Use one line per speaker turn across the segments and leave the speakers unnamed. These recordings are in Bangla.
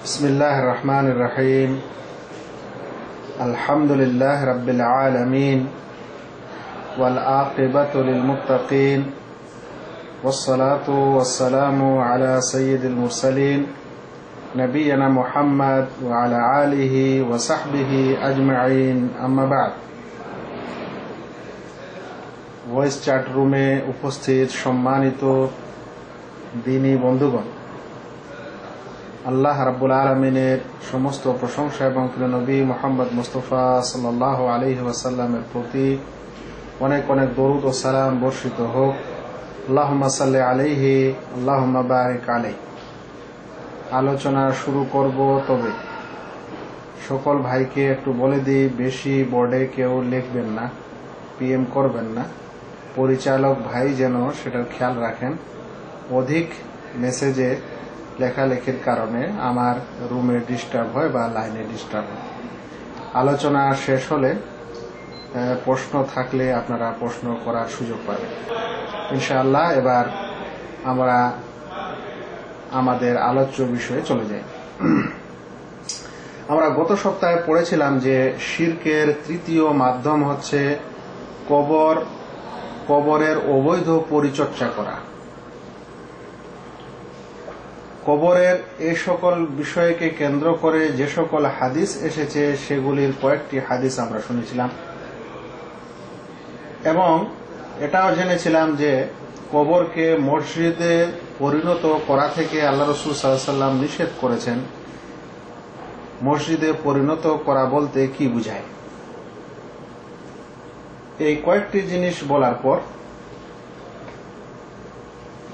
بسم الله الرحمن الرحيم الحمد لله رب العالمين والعاقبة للمتقين والصلاة والسلام على سيد المرسلين نبينا محمد وعلى آله وصحبه أجمعين أما بعد ভয়েস চ্যাট রুমে উপস্থিত সম্মানিত দিনী বন্ধুগণ আল্লাহ রাব্বুল আলমিনের সমস্ত প্রশংসা এবং নবী মোহাম্মদ মুস্তফা সাল্লাহ আলহি ওয়াসাল্লামের প্রতি অনেক অনেক দরুদ ও সালাম বর্ষিত হোক। আল্লাহ সাল্লি আলহি আল্লাহ বারিক আলাই আলোচনা শুরু করব তবে সকল ভাইকে একটু বলে দিই, বেশি বোর্ডে কেউ লিখবেন না পিএম করবেন না। পরিচালক ভাই যেন সেটার খেয়াল রাখেন। অধিক মেসেজে লেখালেখির কারণে আমার রুমে ডিস্টার্ব হয় বা লাইনে ডিস্টার্ব হয়। আলোচনা শেষ হলে প্রশ্ন থাকলে আপনারা প্রশ্ন করার সুযোগ পাবেন। ইনশাআল্লাহ এবার আমরা আমাদের আলোচ্য বিষয়ে চলে যাই। আমরা গত সপ্তাহে পড়েছিলাম যে শির্কের তৃতীয় মাধ্যম হচ্ছে কবর। কবরের অবৈধ পরিচর্যা করা। কবরের এ সকল বিষয়কে কেন্দ্র করে যে সকল হাদিস এসেছে, সেগুলির কয়েকটি হাদিস আমরা শুনেছিলাম। এবং এটাও জেনেছিলাম যে কবরকে মসজিদে পরিণত করা থেকে আল্লাহ রসুল সাল্লাম নিষেধ করেছেন। মসজিদে পরিণত করা বলতে কি বুঝায়? এই কয়েকটি জিনিস বলার পর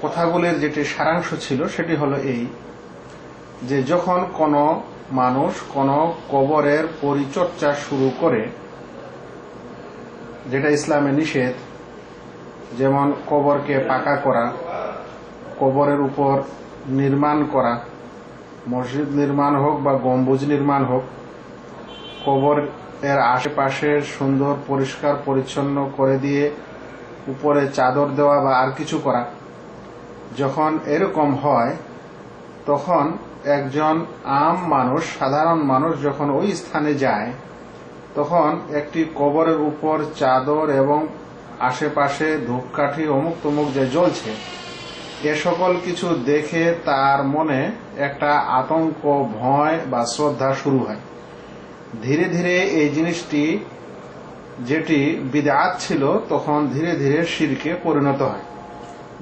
কথাগুলির যেটি সারাংশ ছিল, সেটি হলো এই, যে যখন কোন মানুষ কোন কবরের পরিচর্যা শুরু করে, যেটা ইসলামে নিষেধ, যেমন কবরকে পাকা করা, কবরের উপর নির্মাণ করা, মসজিদ নির্মাণ হোক বা গম্বুজ নির্মাণ হোক, কবর এর আশেপাশে সুন্দর পরিষ্কার পরিচ্ছন্ন করে দিয়ে উপরে চাদর দেওয়া বা আর কিছু করা যখন এরকম হয়, তখন একজন আম মানুষ, সাধারণ মানুষ যখন ওই স্থানে যায়, তখন একটি কবরের উপর চাদর এবং আশেপাশে ধূপকাঠি অমুক তমুক যে জ্বলছে, এ সকল কিছু দেখে তার মনে একটা আতঙ্ক, ভয় বা শ্রদ্ধা শুরু হয়। ধীরে ধীরে এই জিনিসটি, যেটি বিদাত ছিল, তখন ধীরে ধীরে শিরকে পরিণত হয়।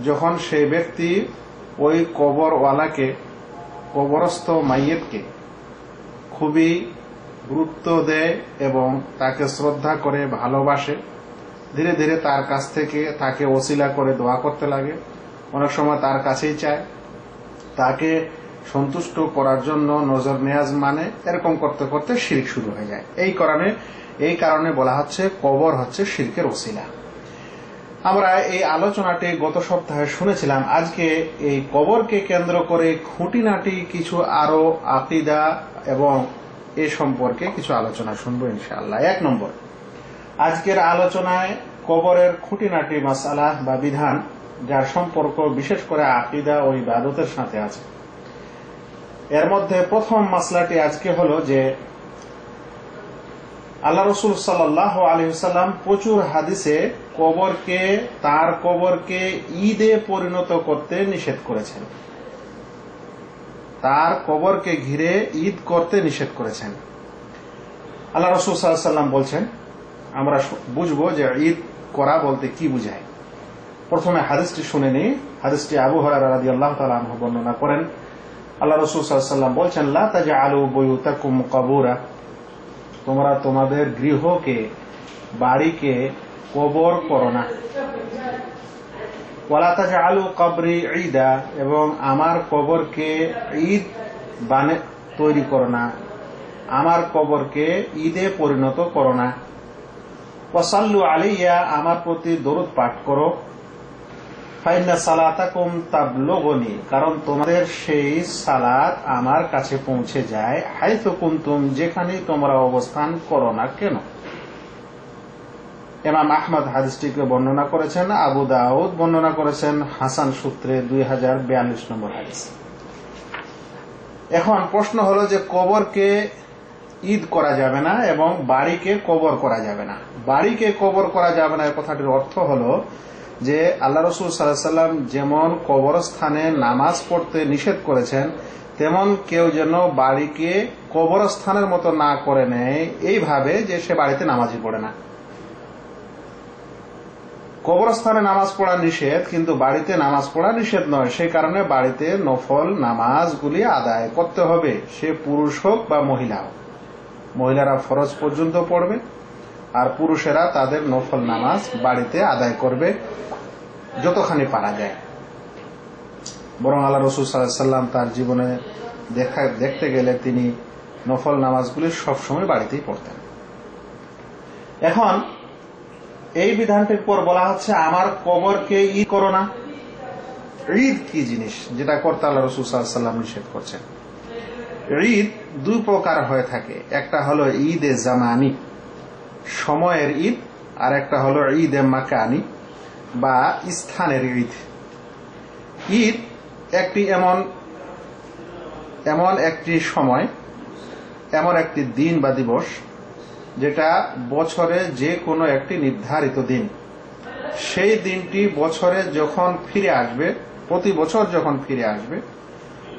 যখন সেই ব্যক্তি ওই কবরওয়ালাকে, কবরস্থ মাইয়েতকে খুবই গুরুত্ব দেয় এবং তাকে শ্রদ্ধা করে, ভালোবাসে, ধীরে ধীরে তার কাছ থেকে তাকে ওসিলা করে দোয়া করতে লাগে। অনেক সময় তার কাছেই চায়। তাকে সন্তুষ্ট করার জন্য নজর নেয়াজ মানে এরকম করতে করতে শিরিক শুরু হয়ে যায়। এই কারণে এই কারণে বলা হচ্ছে কবর হচ্ছে শিরকের ওসিলা। আমরা এই আলোচনাটি গত সপ্তাহে শুনেছিলাম। আজকে এই কবরকে কেন্দ্র করে খুঁটিনাটি কিছু আরও আকিদা এবং এ সম্পর্কে কিছু আলোচনা শুনব ইনশাআল্লাহ। এক নম্বর, আজকের আলোচনায় কবরের খুঁটিনাটি মাসালা বা বিধান যার সম্পর্ক বিশেষ করে আকিদা ও ইবাদতের সাথে আছে। এর মধ্যে প্রথম মাসলাটি আজকে হল যে আল্লাহ রসুল সাল্লাহ আলহিসাল্লাম প্রচুর হাদিসে কবরকে, তার কবরকে ঈদে পরিণত করতে নিষেধ করেছেন। তার কবরকে ঘিরে ঈদ করতে নিষেধ করেছেন। আল্লাহ রসুল সাল্লাম বলছেন, আমরা বুঝব যে ঈদ করা বলতে কি বুঝায়। প্রথমে হাদিসটি শুনে নি হাদিসটি আবু হরারি আল্লাহ তালা বর্ণনা করেন। আল্লাহ রসুল সাল্লাম বলছেন লাজা আলু বইউতাকুম কবুরা। তোমরা তোমাদের গৃহকে, বাড়িকে কবর করো না। ওয়ালাতাজা আলু কবরি ঈদা, এবং আমার কবরকে ঈদ বানে তৈরি করো না। আমার কবরকে ঈদে পরিণত করো না। আলিয়া আমার প্রতি দরুদ পাঠ করো। কারণ তোমাদের সেই সালাত আমার কাছে পৌঁছে যায় হাইতো কুমতুম যেখানে তোমরা অবস্থান করো না কেন। ইমাম আহমদ হাদিসটিকে বর্ণনা করেছেন, আবু দাউদ বর্ণনা করেছেন, হাসান সূত্রে দুই নম্বর হাদিস। এখন প্রশ্ন হলো যে কবরকে ঈদ করা যাবে না এবং বাড়িকে কবর করা যাবে না। বাড়িকে কবর করা যাবে না কথাটির অর্থ হলো যে আল্লাহ রসুল সাল্লাম যেমন কবরস্থানে নামাজ পড়তে নিষেধ করেছেন, তেমন কেউ যেন বাড়িকে কবরস্থানের মতো না করে নেয়, এইভাবে যে সে বাড়িতে নামাজই পড়ে না। কবরস্থানে নামাজ পড়া নিষেধ, কিন্তু বাড়িতে নামাজ পড়া নিষেধ নয়। সেই কারণে বাড়িতে নফল নামাজগুলি আদায় করতে হবে। সে পুরুষ হোক বা মহিলা হোক। মহিলারা ফরজ পর্যন্ত পড়বে। আর পুরুষেরা তাদের নফল নামাজ বাড়িতে আদায় করবে যতখানি পারা যায়। বরং আল্লাহ রসুল সাল্লাম তার জীবনে দেখা, দেখতে গেলে তিনি নফল নামাজগুলি সবসময় বাড়িতেই পড়তেন। এখন এই বিধানটির পর বলা হচ্ছে, আমার কবরকে ই করো না। ঈদ কি জিনিস যেটা করতে আল্লাহ রসুল সাল্লাম নিষেধ করছেন? ঈদ দুই প্রকার হয়ে থাকে। একটা হলো ঈদ এ জামানি। সময়ের ঈদ, আর একটা হলো ঈদ এ মাকানি বা স্থানের ঈদ। ঈদ একটি এমন এমন একটি সময়, এমন একটি দিন বা দিবস, যেটা বছরে যে কোনো একটি নির্ধারিত দিন। সেই দিনটি বছরে যখন ফিরে আসবে, প্রতি বছর যখন ফিরে আসবে,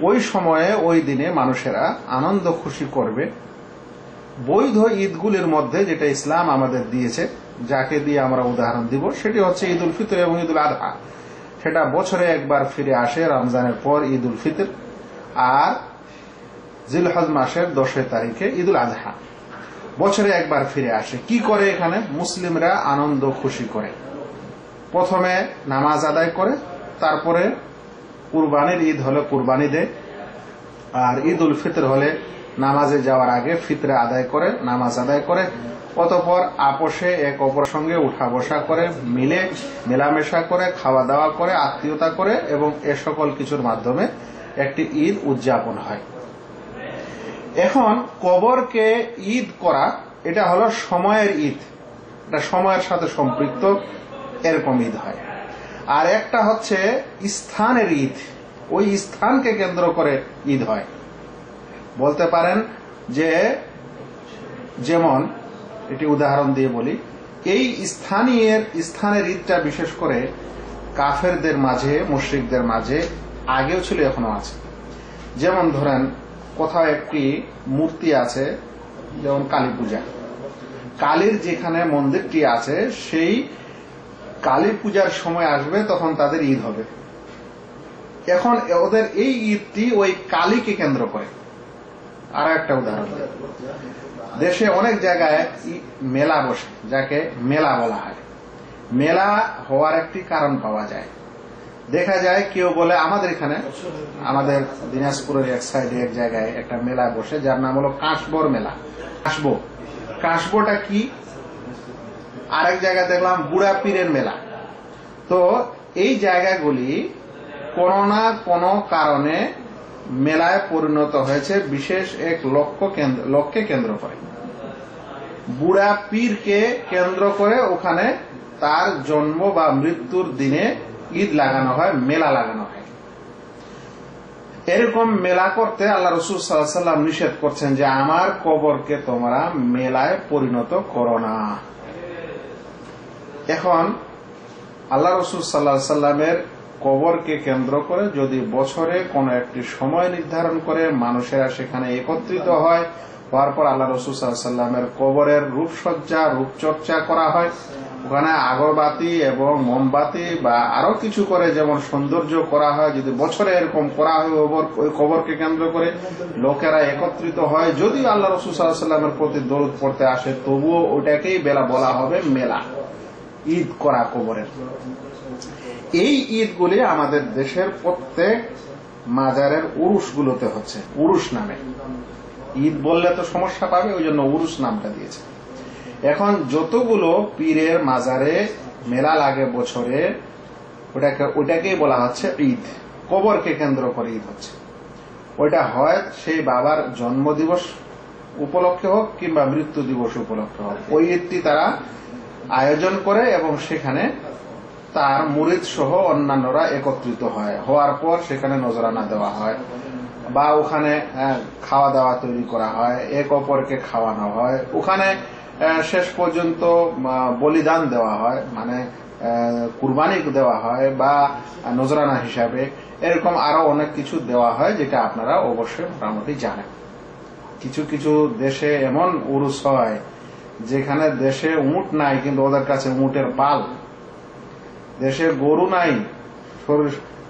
ওই সময়ে ওই দিনে মানুষেরা আনন্দ খুশি করবে বৈধ ঈদগুলির মধ্যে যেটা ইসলাম আমাদের দিয়েছে, যাকে দিয়ে আমরা উদাহরণ দিব, সেটি হচ্ছে ঈদ উল ফিতর এবং ঈদ উল আধা সেটা বছরে একবার ফিরে আসে রমজানের পর ঈদ উল ফিতর, আর জিলহজ মাসের দশই তারিখে ঈদ উল আজহা বছরে একবার ফিরে আসে। কি করে এখানে? মুসলিমরা আনন্দ, খুশি করে। প্রথমে নামাজ আদায় করে, তারপরে কুরবানির ঈদ হলে কুরবানি দেয় আর ঈদ উল ফিতর হলে নামাজে যাওয়ার আগে ফিতরে আদায় করে, নামাজ আদায় করে, অতপর আপোষে এক অপর সঙ্গে উঠা বসা করে, মিলে মেলামেশা করে খাওয়া দাওয়া করে, আত্মীয়তা করে এবং এ সকল কিছুর মাধ্যমে একটি ঈদ উদযাপন হয়। এখন কবরকে ঈদ করা, এটা হলো সময়ের ঈদ। এটা সময়ের সাথে সম্পৃক্ত, এরকম ঈদ হয়। আর একটা হচ্ছে স্থানের ঈদ। ওই স্থানকে কেন্দ্র করে ঈদ হয়। বলতে পারেন যে, যেমন এটি উদাহরণ দিয়ে বলি, এই স্থানীয়, স্থানের ঈদটা বিশেষ করে কাফেরদের মাঝে, মুশ্রিকদের মাঝে আগেও ছিল, এখনও আছে। যেমন ধরেন, কোথাও একটি মূর্তি আছে, যেমন কালী পূজা। কালীর যেখানে মন্দিরটি আছে, সেই কালী পূজার সময় আসবে, তখন তাদের ঈদ হবে। এখন ওদের এই ঈদটি ওই কালীকে কেন্দ্র করে। আর একটা উদাহরণ। দেশে অনেক জায়গায় মেলা বসে, যাকে মেলা বলা হয়। মেলা হওয়ার একটি কারণ পাওয়া যায়। দেখা যায় কেউ বলে, আমাদের এখানে, আমাদের দিনাজপুরের এক সাইডে এক জায়গায় একটা মেলা বসে, যার নাম হলো কাশবর মেলা। কাশবো। কাশবোটা কি? আরেক জায়গায় দেখলাম বুড়া পীরের মেলা। তো এই জায়গাগুলি কোনো না কোনো কারণে মেলায় পরিণত হয়েছে বিশেষ এক লক্ষ্য লক্ষ্যে কেন্দ্র করে। বুড়া পীরকে কেন্দ্র করে ওখানে তার জন্ম বা মৃত্যুর দিনে ঈদ লাগানো হয়, মেলা লাগানো হয়। এরকম মেলা করতে আল্লাহ রসুল সাল্লাম নিষেধ করছেন যে, আমার কবরকে তোমরা মেলায় পরিণত করো না। এখন আল্লাহ রসুল সাল্লাহ সাল্লামের কবরকে কেন্দ্র করে যদি বছরে কোনো একটি সময় নির্ধারণ করে মানুষেরা সেখানে একত্রিত হয় হওয়ার পর আল্লাহ রসুল সাল্লামের কবরের রূপসজ্জা, রূপচর্চা করা হয়। ওখানে আগরবাতি এবং মোমবাতি বা আরও কিছু করে যেমন সৌন্দর্য করা হয়, যদি বছরে এরকম করা হয় ওই কবরকে কেন্দ্র করে লোকেরা একত্রিত হয়। যদি আল্লাহ রসুল সাল্লামের প্রতি দরুদ পড়তে আসে, তবুও ওটাকেই বেলা বলা হবে মেলা, ঈদ করা কবরের। এই ঈদগুলি আমাদের দেশের প্রত্যেক মাজারের উরুসগুলোতে হচ্ছে উরুষ নামে। ঈদ বললে তো সমস্যা পাবে, ওই জন্য উরুষ নামটা দিয়েছে। এখন যতগুলো পীরের মাজারে মেলা লাগে বছরে, ওটাকে ওটাকেই বলা হচ্ছে ঈদ। কবরকে কেন্দ্র করে ঈদ হচ্ছে। ওইটা হয় সেই বাবার জন্মদিবস উপলক্ষে হোক কিংবা মৃত্যু দিবস উপলক্ষে হোক। ওই ঈদটি তারা আয়োজন করে এবং সেখানে তার মুরিদ সহ অন্যান্যরা একত্রিত হয়। হওয়ার পর সেখানে নজরানা দেওয়া হয় বা ওখানে খাওয়া দাওয়া তৈরি করা হয়, এক অপরকে খাওয়ানো হয়। ওখানে শেষ পর্যন্ত বলিদান দেওয়া হয় মানে কুরবানি দেওয়া হয় বা নজরানা হিসাবে। এরকম আরও অনেক কিছু দেওয়া হয় যেটা আপনারা অবশ্যই মোটামুটি জানেন। কিছু কিছু দেশে এমন উরুস হয় যেখানে দেশে উট নাই, কিন্তু ওদের কাছে উটের পাল দেশে গরু নাই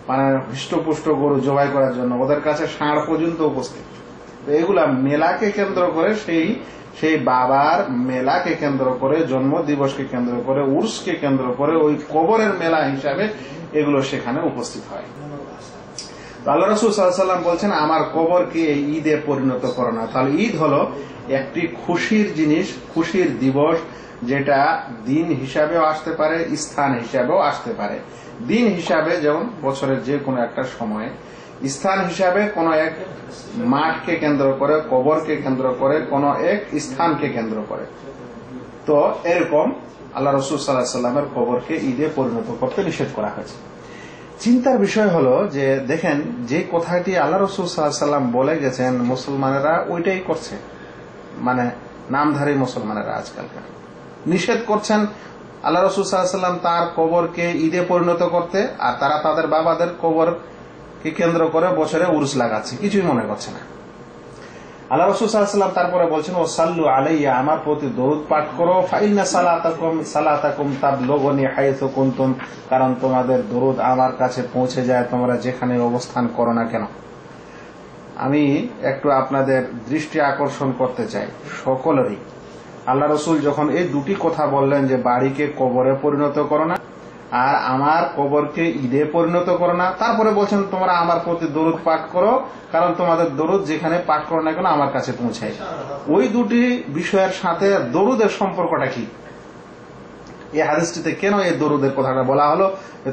মানে হৃষ্টপুষ্ট গরু জবাই করার জন্য। ওদের কাছে ষাঁড় পর্যন্ত উপস্থিত। এগুলা মেলাকে কেন্দ্র করে সেই সেই বাবার মেলাকে কেন্দ্র করে, জন্ম দিবসকে কেন্দ্র করে, উর্সকে কেন্দ্র করে ওই কবরের মেলা হিসাবে এগুলো সেখানে উপস্থিত হয়। আল্লাহ রসুল সাল্লাম বলছেন, আমার কবরকে ঈদে পরিণত করো না। তাহলে ঈদ হলো একটি খুশির জিনিস, খুশির দিবস যেটা দিন হিসাবেও আসতে পারে, স্থান হিসাবেও আসতে পারে। দিন হিসাবে যেমন বছরের যে কোনো একটা সময়ে, স্থান হিসাবে কোনো এক মাঠকে কেন্দ্র করে, কবরকে কেন্দ্র করে, কোনো এক স্থানকে কেন্দ্র করে। তো এরকম আল্লাহ রসুল সাল্লাহ সাল্লামের কবরকে ঈদে পরিণত করতে নিষেধ করা হয়েছে। চিন্তার বিষয় হলো যে, দেখেন, যে কথাটি আল্লাহ রসুল সাল্লাম বলে গেছেন, মুসলমানেরা ওইটাই করছে। মানে নামধারী মুসলমানেরা আজকালকার। নিষেধ করছেন আল্লাহ রসুল সাল্লাম তার কবরকে ঈদে পরিণত করতে, আর তারা তাদের বাবাদের কবরকে কেন্দ্র করে বছরে উরুস লাগাচ্ছে। কিছুই মনে করছে না। আল্লাহ রসুল সাল্লাম তারপরে বলছেন ও সাল্লু আলাইয়া, আমার প্রতি দরুদ পাঠ করো। ফাইনা কুনতুম, কারণ তোমাদের দরুদ আমার কাছে পৌঁছে যায়, তোমরা যেখানে অবস্থান করো না কেন? আমি একটু আপনাদের দৃষ্টি আকর্ষণ করতে চাই, সকলেরই। আল্লাহ রসুল যখন এই দুটি কথা বললেন যে বাড়িকে কবরে পরিণত করো না, আর আমার কবরকে ঈদে পরিণত করো না, তারপরে বলছেন, তোমরা আমার প্রতি দরুদ পাঠ করো, কারণ তোমাদের দরুদ যেখানে পাঠ করো না কেন আমার কাছে পৌঁছায়। ওই দুটি বিষয়ের সাথে দরুদের সম্পর্কটা কি? এই হাদিসটিতে কেন এই দরুদের কথাটা বলা হলো?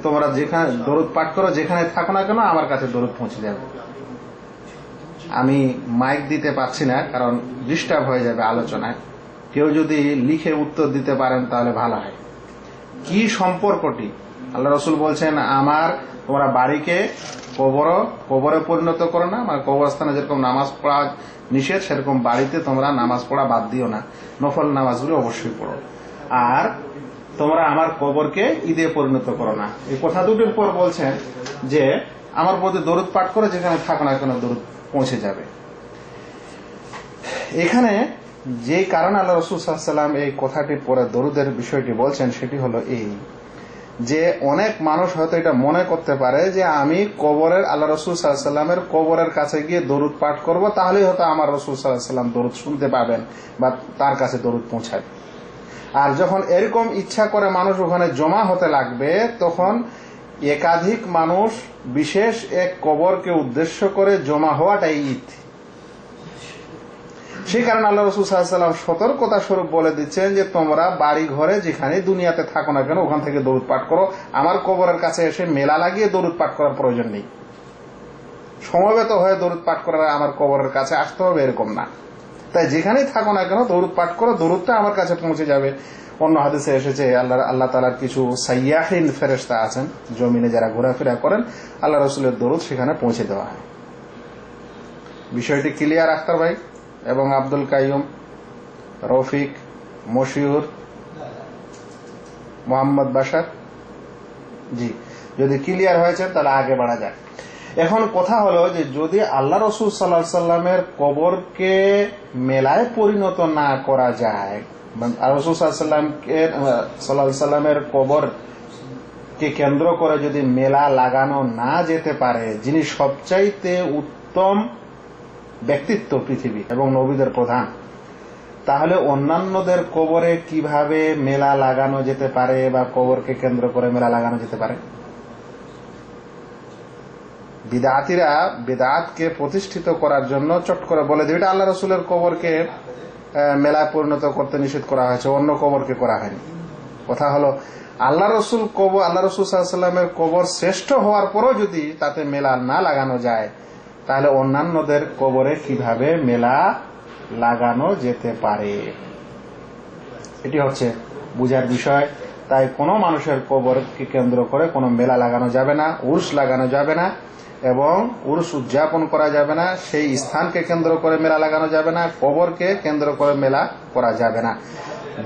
তোমরা যেখানে দরুদ পাঠ করো, যেখানে থাকো না কেন আমার কাছে দরুদ পৌঁছে যাবে। আমি মাইক দিতে পারছি না, কারণ ডিস্টার্ব হয়ে যাবে আলোচনায়। কেউ যদি লিখে উত্তর দিতে পারেন, তাহলে ভালো হয়। কি সম্পর্কটি? আল্লাহ রসুল বলছেন, আমার তোমরা বাড়িকে কবর, কবরে পরিণত করো না মানে কবরস্থানে যেরকম নামাজ পড়া নিষেধ, সেরকম বাড়িতে তোমরা নামাজ পড়া বাদ দিও না। নফল নামাজগুলো অবশ্যই পড়ো। আর তোমরা আমার কবরকে ঈদে পরিণত করো না। এই কথা দুটির পর বলছেন যে, আমার প্রতি দরুদ পাঠ করে, যেখানে থাকো না কেন দরুদ পৌঁছে যাবে। এখানে যে কারণে আল্লাহ রসুল সাল্লাম এই কথাটি পরে দরুদের বিষয়টি বলছেন, সেটি হলো এই যে অনেক মানুষ হয়তো এটা মনে করতে পারে যে আমি কবরের আল্লাহ রসুল সাল্লামের কবরের কাছে গিয়ে দরুদ পাঠ করব, তাহলেই হয়তো আমার রসুল সাল্লাম দরুদ শুনতে পাবেন বা তার কাছে দরুদ পৌঁছাবে আর যখন এরকম ইচ্ছা করে মানুষ ওখানে জমা হতে লাগবে, তখন একাধিক মানুষ বিশেষ এক কবরকে উদ্দেশ্য করে জমা হওয়াটাই ঈদ। সেই কারণে আল্লাহ রসুল সাল্লাম সতর্কতা স্বরূপ বলে দিচ্ছেন যে তোমরা বাড়ি ঘরে যেখানে দুনিয়াতে থাকো না কেন, ওখান থেকে দরুদ পাঠ করো। আমার কবরের কাছে এসে মেলা লাগিয়ে দরুদ পাঠ করার প্রয়োজন নেই। সমবেত হয়ে দরুদ পাঠ করার আমার কবরের কাছে আসতে হবে, এরকম না। তাই যেখানেই থাকো না কেন, দরুদ পাঠ করো, দরুদটা আমার কাছে পৌঁছে যাবে। অন্য হাদিসে এসেছে আল্লাহ আল্লাহ তালার কিছু সাইয়াহিন ফেরেস্তা আছেন, জমিনে যারা ঘোরাফেরা করেন, আল্লাহ রসুলের দরুদ সেখানে পৌঁছে দেওয়া হয়। বিষয়টি ক্লিয়ার আখতার ভাই? এবং আব্দুল কাইম রফিক, মশিউর, মোহাম্মদ বাসার জি, যদি ক্লিয়ার হয়েছে, তাহলে আগে বাড়া যায় এখন কথা হলো যে, যদি আল্লাহ রসুল সাল্লাহ সাল্লামের কবরকে মেলায় পরিণত না করা যায় সাল্লামের কবর কে কেন্দ্র করে যদি মেলা লাগানো না যেতে পারে, যিনি সবচাইতে উত্তম ব্যক্তিত্ব পৃথিবী এবং নবীদের প্রধান। তাহলে অন্যান্যদের কবরে কীভাবে মেলা লাগানো যেতে পারে বা কবরকে কেন্দ্র করে মেলা লাগানো যেতে পারে? বিদাতিরা বিদাতকে প্রতিষ্ঠিত করার জন্য চট করে বলে দেবে আল্লাহ রসুলের কবরকে মেলায় পরিণত করতে নিষেধ করা হয়েছে, অন্য কবরকে করা হয়নি। কথা হলো, আল্লাহ রসুল কবর আল্লাহ রসুল সাল্লামের কবর শ্রেষ্ঠ হওয়ার পরও যদি তাতে মেলা না লাগানো যায় তাহলে অন্যান্যদের কবরে কীভাবে মেলা লাগানো যেতে পারে? এটি হচ্ছে বুঝার বিষয়। তাই কোনো মানুষের কবরকে কেন্দ্র করে কোনো মেলা লাগানো যাবে না, উর্স লাগানো যাবে না, এবং উর্স উদযাপন করা যাবে না, সেই স্থানকে কেন্দ্র করে মেলা লাগানো যাবে না, কবরকে কেন্দ্র করে মেলা করা যাবে না।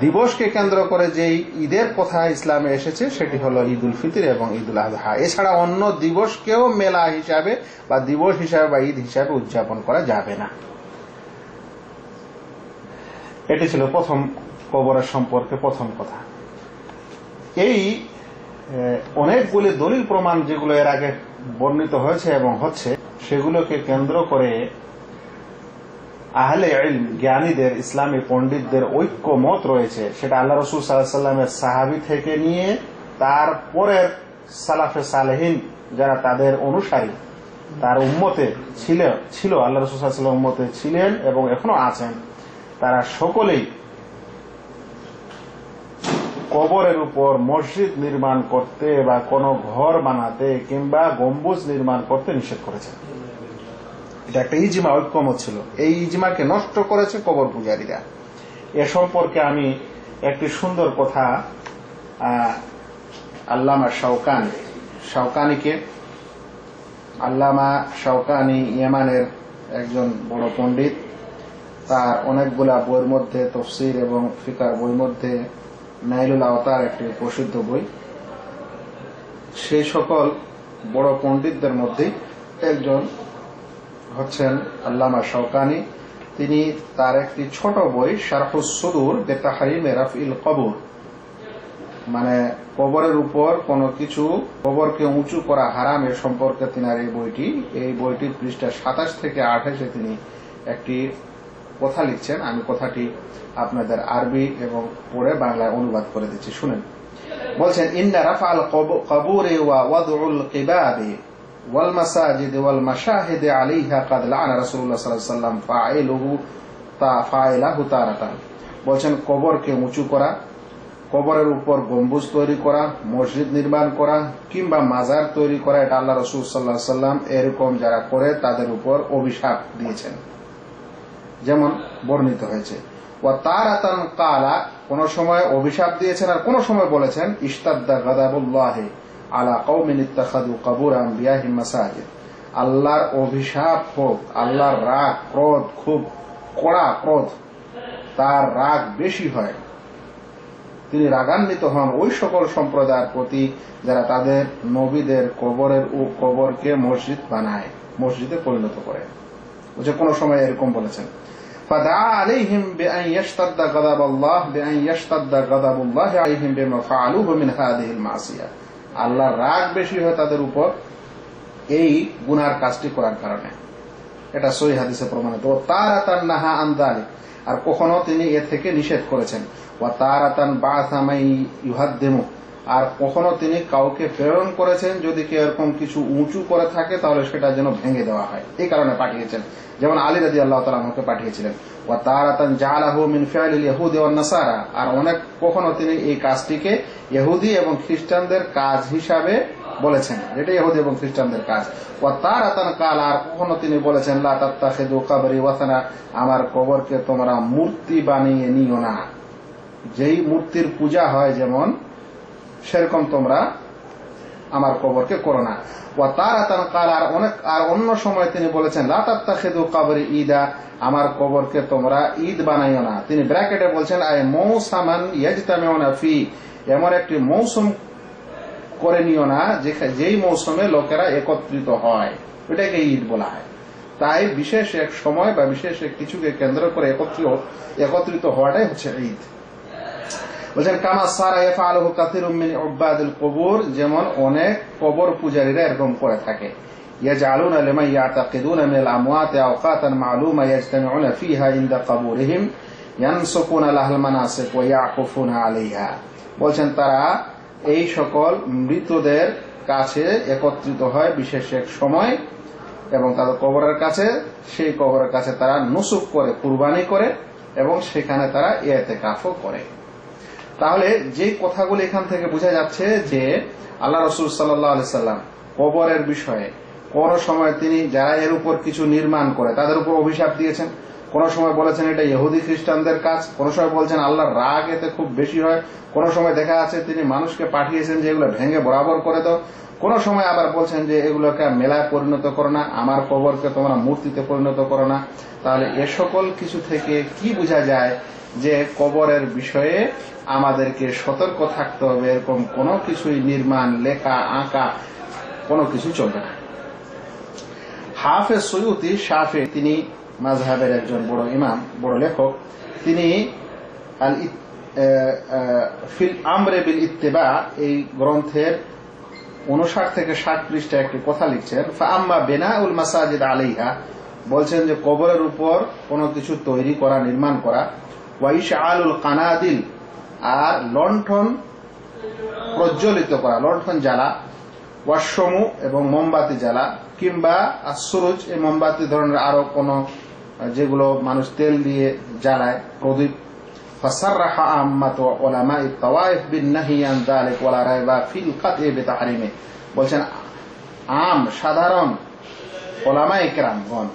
দিবসকে কেন্দ্র করে যেই ঈদের কথা ইসলামে এসেছে, সেটি হলো ঈদ উল ফিতর এবং ঈদ উল আজহা এছাড়া অন্য দিবসকেও মেলা হিসাবে বা দিবস হিসাবে বা ঈদ হিসাবে উদযাপন করা যাবে না। এটি ছিল প্রথম কবরের সম্পর্কে প্রথম কথা। এই অনেকগুলি দলিল প্রমাণ যেগুলো এর আগে বর্ণিত হয়েছে এবং হচ্ছে, সেগুলোকে কেন্দ্র করে আহলে ইলম, জ্ঞানীদের, ইসলামী পণ্ডিতদের ঐক্য মত রয়েছে, সেটা আল্লাহ রসুল সাল্লামের সাহাবি থেকে নিয়ে তার পরের সালাফে সালেহীন যারা তাদের অনুসারী, তার উম্মতে ছিল ছিল আল্লাহ রসুল সাল্লাম উম্মতে ছিলেন এবং এখনও আছেন, তারা সকলেই কবরের উপর মসজিদ নির্মাণ করতে বা কোনো ঘর বানাতে কিংবা গম্বুজ নির্মাণ করতে নিষেধ করেছেন। এটা একটা ইজমা, ঐক্যমত ছিল। এই ইজমাকে নষ্ট করেছে কবর পূজারীরা। এ সম্পর্কে আমি একটি সুন্দর কথা আল্লামা শাওকান, শাওকানিকে, আল্লামা শাওকানি ইয়েমানের একজন বড় পণ্ডিত। তার অনেকগুলা বইয়ের মধ্যে তফসির এবং ফিকার বইয়ের মধ্যে নাইলুল আওতার একটি প্রসিদ্ধ বই। সেই সকল বড় পণ্ডিতদের মধ্যে একজন হচ্ছেন আল্লামা শওকানি। তিনি তার একটি ছোট বই, শারহুস সুদুর, বেতাহারিমে ইল কবর। মানে কবরের উপর কোনো কিছু কবরকে উঁচু করা হারাম এ সম্পর্কে তিনার এই বইটি, এই বইটির পৃষ্ঠা সাতাশ থেকে আঠাশে তিনি একটি কথা লিখছেন। আমি কথাটি আপনাদের আরবি এবং পড়ে বাংলায় অনুবাদ করে দিচ্ছি। শুনেন। বলছেন, ইন্না রাফাল কবুরে ওয়া ওয়াদউল কিবাবে ওয়াল মাসাজিদ ওয়াল মাশাহিদ আলাইহা কাদ লানা রাসূলুল্লাহ সাল্লাল্লাহু আলাইহি ওয়াসাল্লাম ফাইলুহু তা বলছেন, কবরকে উঁচু করা, কবরের উপর গম্বুজ তৈরি করা, মসজিদ নির্মাণ করা, কিংবা মাজার তৈরি করা, এটা আল্লাহ রসুল সাল্লাহ সাল্লাম এরকম যারা করে তাদের উপর অভিশাপ দিয়েছেন। যেমন বর্ণিত হয়েছে ও তার আতান কালা কোন সময় অভিশাপ দিয়েছেন আর কোন সময় বলেছেন ইস্তাদ্দা গাদাবুল্লাহে আলা কৌমিন ইত্তাখাদু কাবুর আম্বিয়াহিম মাসাজিদ আল্লাহর অভিশাপ হোক আল্লাহর রাগ ক্রোধ খুব কড়া ক্রোধ তার রাগ বেশি হয় তিনি রাগান্বিত হন ওই সকল সম্প্রদায়ের প্রতি যারা তাদের নবীদের কবরের ও কবরকে মসজিদ বানায় মসজিদে পরিণত করে যে কোনো সময় এরকম বলেছেন فدعا عليهم بأن يشتد غضب الله بأن يشتد غضب الله عليهم بما فعلوه من هذه المعصية আল্লাহর রাগ বেশি হয় তাদের উপর, এই গুনার কাজটি করার কারণে। এটা সই হাদিসে প্রমাণিত। ও তার আতান নাহা আন্দালি আর কখনো তিনি এ থেকে নিষেধ করেছেন। ও তার আতান বাসামাই ইহাদ্দেমু আর কখনো তিনি কাউকে প্রেরণ করেছেন, যদি কেউ এরকম কিছু উঁচু করে থাকে, তাহলে সেটা যেন ভেঙে দেওয়া হয়। এই কারণে পাঠিয়েছেন। যেমন আলী রাজি আল্লাহ তালামকে পাঠিয়েছিলেন। ও তার আতান জালাহু মিন ফিয়ালিল ইহুদি ওয়ান নাসারা। আর অনেক কখনো তিনি এই কাজটিকে ইহুদি এবং খ্রিস্টানদের কাজ হিসাবে বলেছেন। যেটা ইহুদি এবং খ্রিস্টানদের কাজ। ও তার আতান কাল, আর কখনো তিনি বলেছেন, লা আমার কবরকে তোমরা মূর্তি বানিয়ে নিও না। যেই মূর্তির পূজা হয় যেমন, সেরকম তোমরা আমার কবরকে করো না। ও তার কাল আর অনেক, আর অন্য সময় তিনি বলেছেন লাতাত্তা খেদু কাবরি ঈদা আমার কবরকে তোমরা ঈদ বানাইও না। তিনি ব্র্যাকেটে বলছেন আই মৌসামান ইয়াজতামিউনা ফি এমন একটি মৌসুম করে নিও না যেই মৌসুমে লোকেরা একত্রিত হয়। এটাকে ঈদ বলা হয়। তাই বিশেষ এক সময় বা বিশেষ এক কিছুকে কেন্দ্র করে একত্রিত একত্রিত হওয়াটাই হচ্ছে ঈদ। বলছেন কামা সারা এফা আলহু কাতির মিন উব্বাদুল কবুর যেমন অনেক কবর পূজারীরা এরকম করে থাকে يجعلون لمن يعتقدون من الأموات أوقاتا معلومة يجتمعون فيها عند قبورهم ينسكون لها المناسك ويعكفون عليها বলছেন তারা এই সকল মৃতদের কাছে একত্রিত হয় বিশেষ এক সময় এবং তাদের কবরের কাছে সেই কবরের কাছে তারা নুসুক করে কুরবানি করে এবং সেখানে তারা এতে কাফও করে তাহলে যে কথাগুলো এখান থেকে বোঝা যাচ্ছে যে আল্লাহ রসুল সাল্লাহ সাল্লাম কবরের বিষয়ে কোন সময় তিনি যারা এর উপর কিছু নির্মাণ করে, তাদের উপর অভিশাপ দিয়েছেন। কোন সময় বলেছেন এটা ইহুদি খ্রিস্টানদের কাজ, কোন সময় বলছেন আল্লাহর রাগ এতে খুব বেশি হয়। কোন সময় দেখা যাচ্ছে তিনি মানুষকে পাঠিয়েছেন যে এগুলো ভেঙে বরাবর করে দাও। কোন সময় আবার বলছেন যে এগুলোকে মেলায় পরিণত করো না, আমার কবরকে তোমরা মূর্তিতে পরিণত করো না। তাহলে এ সকল কিছু থেকে কি বোঝা যায় যে কবরের বিষয়ে আমাদেরকে সতর্ক থাকতে হবে, এরকম কোনো কিছুই নির্মাণ, লেখা, আঁকা, কোনো কিছু চলবে না। হাফেজ সৈয়দি শাফে, তিনি মাজহাবের একজন বড় ইমাম, বড় লেখক, তিনি ফিল আমরে বিল ইত্তেবা, এই গ্রন্থের উনষাট থেকে ষাট পৃষ্ঠা একটি কথা লিখছেন আম্মা বেনা উল মাসাজিদ আলাইহা, বলছেন যে কবরের উপর কোনো কিছু তৈরি করা, নির্মাণ করা ওয়াইশ আলুল কানাদিল আর লণ্ঠন প্রজ্বলিত করা লণ্ঠন জ্বালা ওয়াসমু এবং মোমবাতি জ্বালা কিংবা সুরুজ এই মোমবাতি ধরনের আরো কোন যেগুলো মানুষ তেল দিয়ে জ্বালায় প্রদীপ فصرح عامة علماء الطوائف بالنهي عن ذلك ولا ريب في القطع بتحريمه বলছেন আম সাধারণ ওলামায়ে কেরামগণ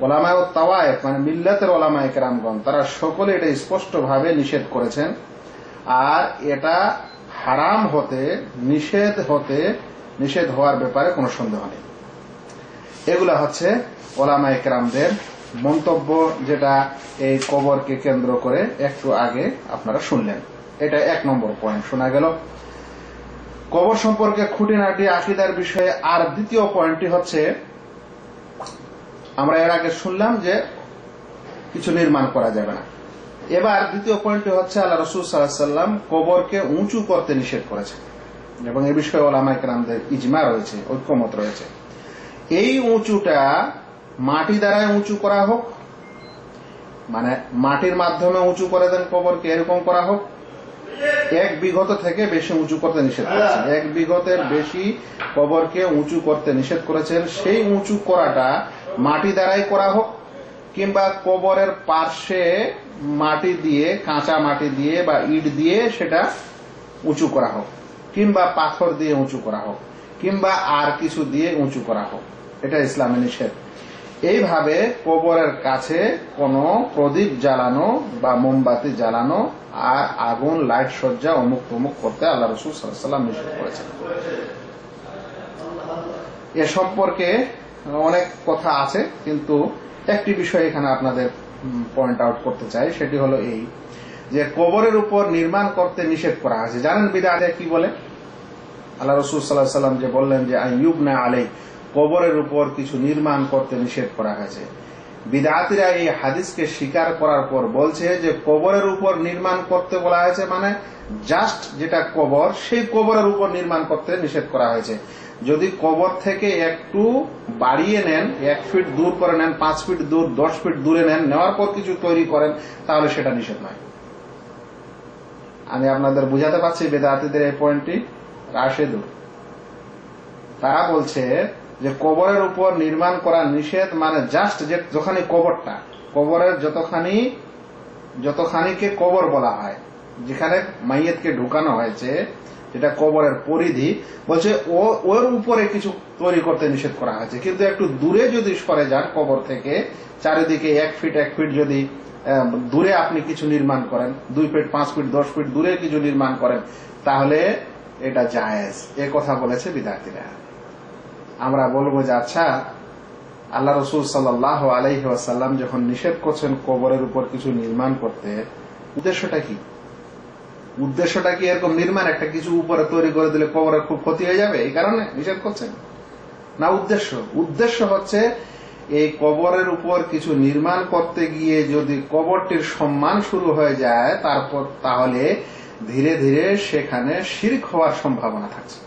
ওলামায় তাওয়ায়েফ মানে মিল্লাতের ওলামায়ে কেরামগণ, তারা সকলে এটা স্পষ্টভাবে নিষেধ করেছেন। আর এটা হারাম হতে, নিষেধ হতে, নিষেধ হওয়ার ব্যাপারে কোনো সন্দেহ নেই। এগুলা হচ্ছে ওলামা একরামদের মন্তব্য, যেটা এই কবরকে কেন্দ্র করে একটু আগে আপনারা শুনলেন। এটা এক নম্বর পয়েন্ট, শোনা গেল। কবর সম্পর্কে খুঁটিনাটি, আকিদার বিষয়ে আর দ্বিতীয় পয়েন্টটি হচ্ছে আমরা এর আগে শুনলাম যে কিছু নির্মাণ করা যাবে না। এবার দ্বিতীয় পয়েন্টটি হচ্ছে আল্লাহ রসুল সাল্লাম কবরকে উঁচু করতে নিষেধ করেছেন এবং এ বিষয়ে ওলামাই কেরামদের ইজমা রয়েছে, ঐক্যমত রয়েছে। এই উঁচুটা মাটি দ্বারাই উঁচু করা হোক মানে মাটির মাধ্যমে উঁচু করে দেন কবরকে, এরকম করা হোক, এক বিঘত থেকে বেশি উঁচু করতে নিষেধ করেছেন। এক বিঘতের বেশি কবরকে উঁচু করতে নিষেধ করেছেন। সেই উঁচু করাটা মাটি দ্বারাই করা হোক, কিংবা কবরের পার্শ্বে মাটি দিয়ে, কাঁচা মাটি দিয়ে বা ইট দিয়ে সেটা উঁচু করা হোক, কিংবা পাথর দিয়ে উঁচু করা হোক, কিংবা আর কিছু দিয়ে উঁচু করা হোক। এটা ইসলামে নিষেধ। এইভাবে কবরের কাছে কোনো প্রদীপ জ্বালানো বা মোমবাতি জ্বালানো আর আগুন, লাইট সজ্জা অমুক তমুক করতে আল্লাহ রসুল সাল্লাম নিষেধ করেছেন। এ সম্পর্কে অনেক কথা আছে, কিন্তু একটি বিষয় এখানে আপনাদের পয়েন্ট আউট করতে চাই, সেটি হলো এই, যে কবরের উপর নির্মাণ করতে নিষেধ করা হয়েছে জানেন বিদায় কি বলে? আল্লাহ রসুল সাল্লাহ সাল্লাম যে বললেন যে আইয়ুব না আলাই কবরের উপর কিছু নির্মাণ করতে নিষেধ করা হয়েছে। বিদাতিরা এই হাদিসকে স্বীকার করার পর বলছে যে, কবরের উপর নির্মাণ করতে বলা হয়েছে মানে জাস্ট যেটা কবর, সেই কবরের উপর নির্মাণ করতে নিষেধ করা হয়েছে। যদি কবর থেকে একটু বাড়িয়ে নেন, এক ফিট দূর করে নেন, পাঁচ ফিট দূর, দশ ফিট দূরে নেন, নেওয়ার পর কিছু তৈরি করেন, তাহলে সেটা নিষেধ নয়। আমি আপনাদের বুঝাতে পারছি বেদাতিদের এই পয়েন্টটি রাশেদুর তারা বলছে যে কবরের উপর নির্মাণ করা নিষেধ মানে জাস্ট যে যখানি কবরটা, কবরের যতখানি, যতখানিকে কবর বলা হয়, যেখানে মাইয়েতকে ঢুকানো হয়েছে যেটা কবরের পরিধি, বলছে ওর উপরে কিছু তৈরি করতে নিষেধ করা হয়েছে। কিন্তু একটু দূরে যদি সরে যান কবর থেকে, চারিদিকে এক ফিট এক ফিট যদি দূরে আপনি কিছু নির্মাণ করেন, দুই ফিট পাঁচ ফিট দশ ফিট দূরে কিছু নির্মাণ করেন, তাহলে এটা জায়েজ। এ কথা বলেছে বিদ্যার্থীরা। আমরা বলব যে আচ্ছা আল্লাহ রসুল সাল্লাহ আলাইহি ওয়াসাল্লাম যখন নিষেধ করছেন কবরের উপর কিছু নির্মাণ করতে, উদ্দেশ্যটা কি? উদ্দেশ্যটা কি এরকম নির্মাণ? একটা কিছু উপরে তৈরি করে দিলে কবরের খুব ক্ষতি হয়ে যাবে? এই কারণে নিষেধ করছেন? না, উদ্দেশ্য। উদ্দেশ্য হচ্ছে এই কবরের উপর কিছু নির্মাণ করতে গিয়ে যদি কবরটির সম্মান শুরু হয়ে যায়, তারপর তাহলে ধীরে ধীরে সেখানে শিরিক হওয়ার সম্ভাবনা থাকছে।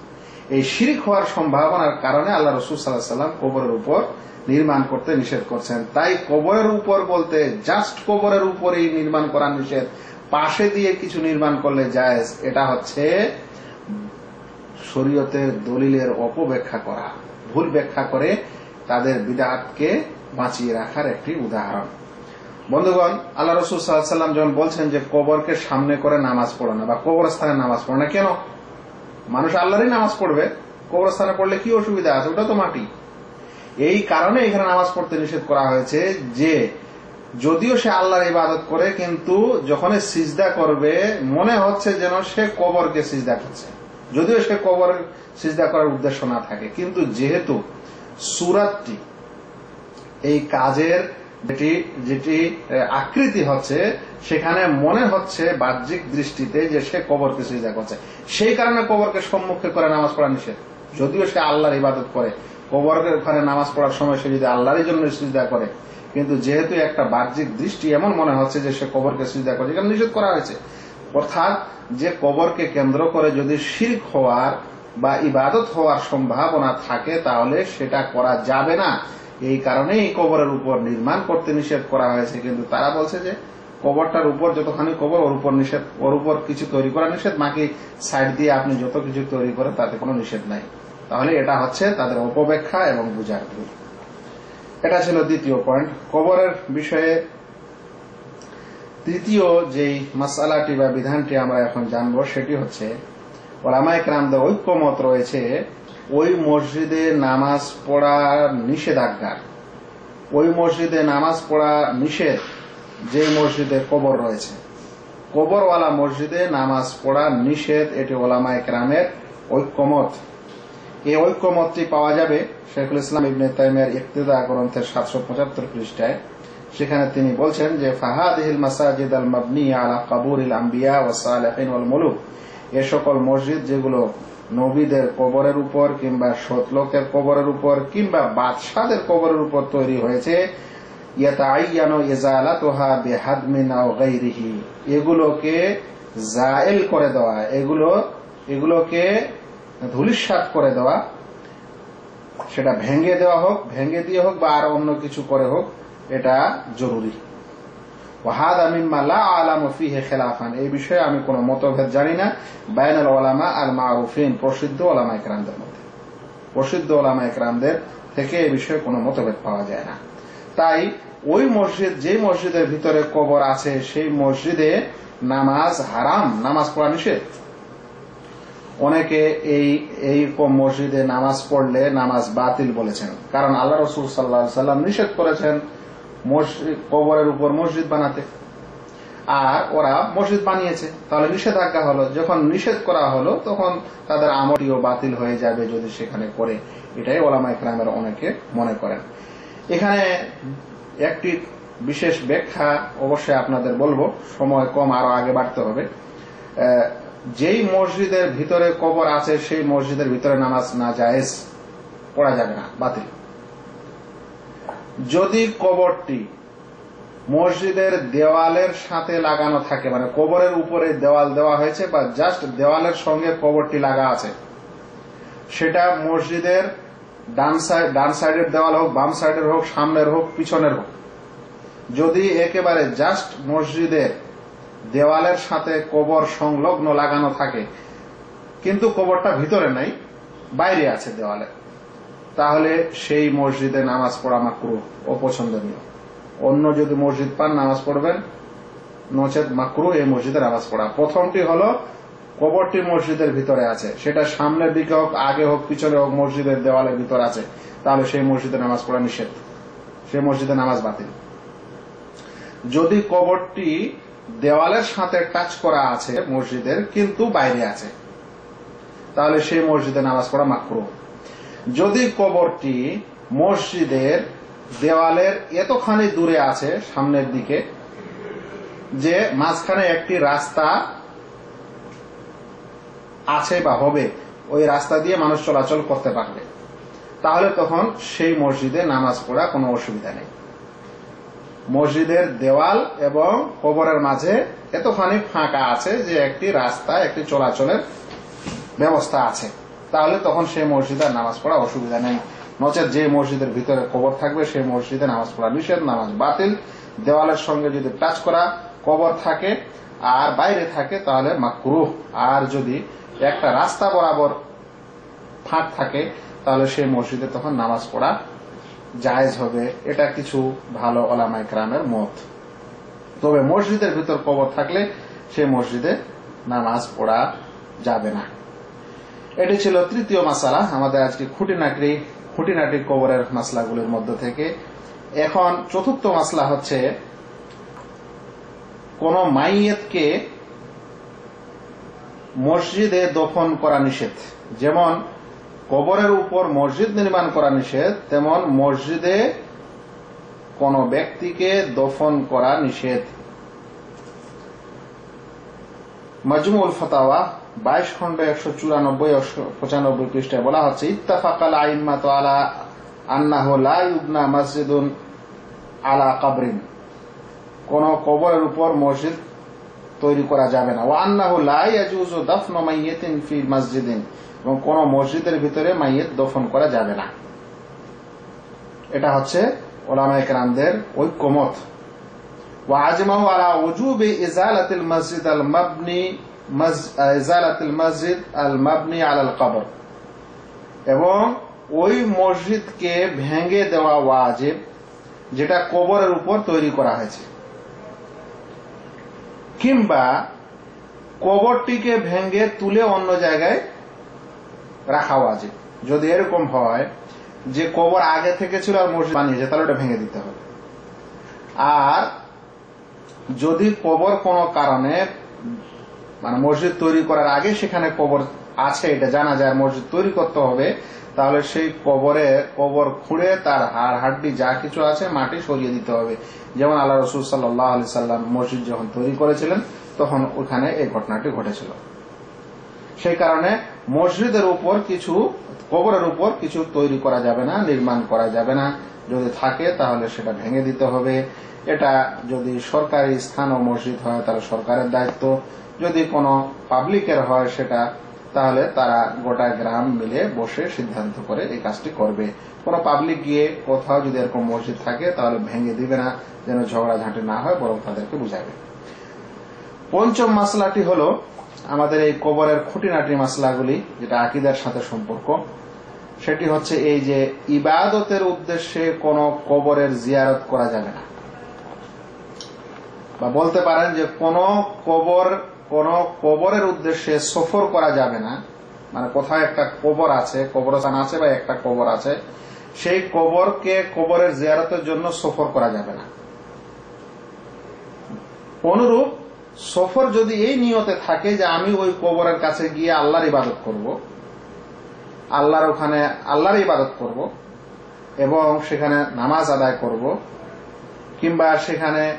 এই শিরিক হওয়ার সম্ভাবনার কারণে আল্লাহ রসুল সাল্লাহ সাল্লাম কবরের উপর নির্মাণ করতে নিষেধ করছেন। তাই কবরের উপর বলতে জাস্ট কবরের উপরেই নির্মাণ করা নিষেধ। পাশে দিয়ে কিছু নির্মাণ করলে জায়েজ, এটা হচ্ছে শরীয়তের দলিলের অপব্যাখ্যা করা। ভুল ব্যাখ্যা করে তাদের বিদাতকে বাঁচিয়ে রাখার একটি উদাহরণ। বন্ধুগণ, আল্লাহ রসুল সাল্লাম যখন বলছেন যে কবরকে সামনে করে নামাজ পড়ো না বা কবরস্থানে নামাজ পড়ো না কেন? মানুষ আল্লাহরই নামাজ পড়বে। কবরস্থানে পড়লে কি অসুবিধা আছে? ওটা তো মাটি। এই কারণে এখানে নামাজ পড়তে নিষেধ করা হয়েছে যে যদিও সে আল্লাহর ইবাদত করে, কিন্তু যখন সিজদা করবে, মনে হচ্ছে যেন সে কবরকে সিজদা করছে। যদিও সে কবর সিজদা করার উদ্দেশ্য না থাকে, কিন্তু যেহেতু সুরাতটি এই কাজের যেটি যেটি আকৃতি হচ্ছে, সেখানে মনে হচ্ছে বাহ্যিক দৃষ্টিতে যে সে কবরকে সিজদা করছে। সেই কারণে কবরকে সম্মুখে করে নামাজ পড়া নিষেধ। যদিও সে আল্লাহর ইবাদত করে, কবরের ওখানে নামাজ পড়ার সময় সে যদি আল্লাহর জন্য সিজদা করে কিন্তু যেহেতু একটা বাহ্যিক দৃষ্টি, এমন মনে হচ্ছে যে সে কবরকে সিজদা করে এখানে নিষেধ করা হয়েছে। অর্থাৎ যে কবরকে কেন্দ্র করে যদি শির্ক হওয়ার বা ইবাদত হওয়ার সম্ভাবনা থাকে, তাহলে সেটা করা যাবে না। এই কারণেই এই কবরের উপর নির্মাণ করতে নিষেধ করা হয়েছে। কিন্তু তারা বলছে যে কবরটার উপর যতখানি কবর, ওর উপর নিষেধ, ওর উপর কিছু তৈরি করা নিষেধ, বাকি সাইড দিয়ে আপনি যত কিছু তৈরি করেন, তাতে কোনো নিষেধ নাই। তাহলে এটা হচ্ছে তাদের অপব্যাখ্যা এবং বুঝার ভুল এটা ছিল দ্বিতীয় পয়েন্ট কবরের বিষয়ে তৃতীয় যেই মাসালাটি বা বিধানটি আমরা এখন জানব, সেটি হচ্ছে, ওলামায় ক্রামদের ঐক্যমত রয়েছে ওই মসজিদে নামাজ পড়া নিষেধাজ্ঞা ওই মসজিদে নামাজ পড়া নিষেধ যে মসজিদে কবর রয়েছে। কবরওয়ালা মসজিদে নামাজ পড়া নিষেধ, এটি ওলামায় ক্রামের ঐক্যমত। এই ঐক্যমতটি পাওয়া যাবে শেখুল ইসলাম ইবনে তাইমের ইকতেদা গ্রন্থের সাতশো পঁচাত্তর পৃষ্ঠায়, সেখানে তিনি বলছেন যে, ফাহাদিহিল মাসাজিদ আল মাবনি আলা কাবুরিল আম্বিয়া ও ওয়াল মুলুক। এ সকল মসজিদ যেগুলো নবীদের কবরের উপর কিংবা সতলোকের কবরের উপর কিংবা বাদশাদের কবরের উপর তৈরি হয়েছে এগুলোকে জায়েল করে দেওয়া, এগুলো, এগুলোকে ধুলিস্বাত করে দেওয়া, সেটা ভেঙে দেওয়া হোক, ভেঙে দিয়ে হোক বা আর অন্য কিছু করে হোক, এটা জরুরি। ওয়াহাদ আমিম্মা লা আলামু ফিহি খিলাফান। এই বিষয়ে আমি কোনো মতভেদ জানি না। বায়ানাল ওলামা আল মারুফিন, প্রসিদ্ধ ওলামা ইকরামদের মধ্যে। প্রসিদ্ধ ওলামা ইকরামদের থেকে এই বিষয়ে কোনো মতভেদ পাওয়া যায় না। তাই ওই মসজিদ, যে মসজিদের ভিতরে কবর আছে, সেই মসজিদে নামাজ হারাম, নামাজ পড়া নিষেধ। অনেকে এই এই মসজিদে নামাজ পড়লে নামাজ বাতিল বলেছেন। কারণ আল্লাহ রসুল সাল্লাহ সাল্লাম নিষেধ করেছেন কবরের উপর মসজিদ বানাতে। আর ওরা মসজিদ বানিয়েছে। তাহলে নিষেধাজ্ঞা হলো, যখন নিষেধ করা হলো, তখন তাদের আমটিও বাতিল হয়ে যাবে যদি সেখানে করে। এটাই ওলামা ইকরামের অনেকে মনে করেন। এখানে একটি বিশেষ ব্যাখ্যা অবশ্যই আপনাদের বলব। সময় কম, আরও আগে বাড়তে হবে। যেই মসজিদের ভিতরে কবর আছে, সেই মসজিদের ভিতরে নামাজ না জায়েজ পড়া যাবে না, বাতিল। যদি কবরটি মসজিদের দেওয়ালের সাথে লাগানো থাকে মানে কবরের উপরে দেওয়াল দেওয়া হয়েছে বা জাস্ট দেওয়ালের সঙ্গে কবরটি লাগা আছে, সেটা মসজিদের ডান সাইড ডান সাইডের দেওয়াল হোক, বাম সাইডের হোক, সামনের হোক, পিছনের হোক। যদি একেবারে জাস্ট মসজিদের দেওয়ালের সাথে কবর সংলগ্ন লাগানো থাকে। কিন্তু কবরটা ভিতরে নাই, বাইরে আছে দেওয়ালে। তাহলে সেই মসজিদে নামাজ পড়া মাকরু অপছন্দনীয়। অন্য যদি মসজিদ পান, নামাজ পড়বেন। নচেত মাকরু এই মসজিদে নামাজ পড়া। প্রথমটি হলো, কবরটি মসজিদের ভিতরে আছে। সেটা সামনের দিকে হোক, আগে হোক, পিছনে হোক, মসজিদের দেওয়ালের ভিতর আছে। তাহলে সেই মসজিদে নামাজ পড়া নিষেধ। সেই মসজিদে নামাজ বাতিল। যদি কবরটি দেওয়ালের সাথে টাচ করা আছে মসজিদের, কিন্তু বাইরে আছে। তাহলে সেই মসজিদে নামাজ পড়া মাকরু। যদি কবরটি মসজিদের দেওয়ালের এতখানি দূরে আছে, সামনের দিকে, যে মাঝখানে একটি রাস্তা আছে বা হবে, ওই রাস্তা দিয়ে মানুষ চলাচল করতে পারবে, তাহলে তখন সেই মসজিদে নামাজ পড়া কোনো অসুবিধা নেই। মসজিদের দেওয়াল এবং কবরের মাঝে এতখানি ফাঁকা আছে যে একটি রাস্তা, একটি চলাচলের ব্যবস্থা আছে। তাহলে তখন সেই মসজিদে নামাজ পড়া অসুবিধা নেই। নচেত যে মসজিদের ভিতরে কবর থাকবে, সেই মসজিদে নামাজ পড়া নিষেধ, নামাজ বাতিল। দেওয়ালের সঙ্গে যদি টাচ করা কবর থাকে আর বাইরে থাকে, তাহলে মাকরুহ। আর যদি একটা রাস্তা বরাবর ফাঁক থাকে, তাহলে সেই মসজিদে তখন নামাজ পড়া জায়েজ হবে, এটা কিছু ভালো ওলামাই ক্রামের মত। তবে মসজিদের ভিতর কবর থাকলে সে মসজিদে নামাজ পড়া যাবে না। এটি ছিল তৃতীয় মাসালা আমাদের আজকে খুঁটিনাটি খুঁটিনাটি কবরের মাসলাগুলির মধ্য থেকে। এখন চতুর্থ মাসলা হচ্ছে, কোন মাইয়েতকে মসজিদে দফন করা নিষেধ। যেমন কবরের উপর মসজিদ নির্মাণ করা নিষেধ, তেমন মসজিদে কোন ব্যক্তিকে দফন করা নিষেধ। মাজমুল ফতাওয়া, বাইশ খন্ড একশো চুরানব্বই পঁচানব্বই পৃষ্ঠায় বলা হচ্ছে, ইত্তাফাকাল আইম্মাত আলা আন্নাহ লা ইবনা মসজিদুন আলা কাবরিন। কোন কবরের উপর মসজিদ তৈরি করা যাবে না। ও আন্নাহ ইয়াজুজু দাফন মাইয়াতিন ফি মসজিদিন। এবং কোন মসজিদের ভিতরে মাইয়েত দফন করা যাবে না এটা হচ্ছে ওলামায়ে কেরামদের ঐক্যমত وعجموا على وجوب إزالة المسجد المبني مز... إزالة المسجد المبني على القبر এবং ওই মসজিদকে ভেঙে দেওয়া ওয়াজিব যেটা কবরের উপর তৈরি করা হয়েছে কিংবা কবরটিকে ভেঙে তুলে অন্য জায়গায় রাখা ওয়াজিব। যদি এরকম হয় যে কবর আগে থেকে ছিল আর মসজিদ বানিয়েছে, তাহলে ওটা ভেঙে দিতে হবে। আর যদি কবর কোনো কারণে মানে মসজিদ তৈরি করার আগে সেখানে কবর আছে, এটা জানা যায় মসজিদ তৈরি করতে হবে, তাহলে সেই কবরে, কবর খুঁড়ে তার হাড়, হাড্ডি যা কিছু আছে মাটি সরিয়ে দিতে হবে। যেমন আল্লাহ রসুল সাল্লাহ আলি সাল্লাম মসজিদ যখন তৈরি করেছিলেন, তখন ওখানে এই ঘটনাটি ঘটেছিল। সেই কারণে মসজিদের উপর কিছু, কবরের উপর কিছু তৈরি করা যাবে না, নির্মাণ করা যাবে না। যদি থাকে, তাহলে সেটা ভেঙে দিতে হবে। এটা যদি সরকারি স্থান ও মসজিদ হয়, তাহলে সরকারের দায়িত্ব। যদি কোনো পাবলিকের হয় সেটা, তাহলে তারা গোটা গ্রাম মিলে বসে সিদ্ধান্ত করে এই কাজটি করবে। কোনো পাবলিক গিয়ে কোথাও যদি এরকম মসজিদ থাকে, তাহলে ভেঙে দিবে না, যেন ঝগড়াঝাঁটি না হয়, বরং তাদেরকে বুঝাবে। পঞ্চম মাসলাটি হলো আমাদের এই কবরের খুঁটিনাটি মাসলাগুলি, যেটা আকিদার সাথে সম্পর্ক, সেটি হচ্ছে এই যে ইবাদতের উদ্দেশ্যে কোনো কবরের জিয়ারত করা যাবে না। বা বলতে পারেন যে কোন কবর, কোন কবরের উদ্দেশ্যে সফর করা যাবে না মানে কোথায় একটা কবর আছে, কবরস্থান আছে বা একটা কবর আছে, সেই কবরকে কবরের জিয়ারতের জন্য সফর করা যাবে না। অনুরূপ সফর যদি এই নিয়তে থাকে যে আমি ওই কবরের কাছে গিয়ে আল্লাহর ইবাদত করব, আল্লাহর ওখানে আল্লাহর ইবাদত করব, এবং সেখানে নামাজ আদায় করব, কিংবা সেখানে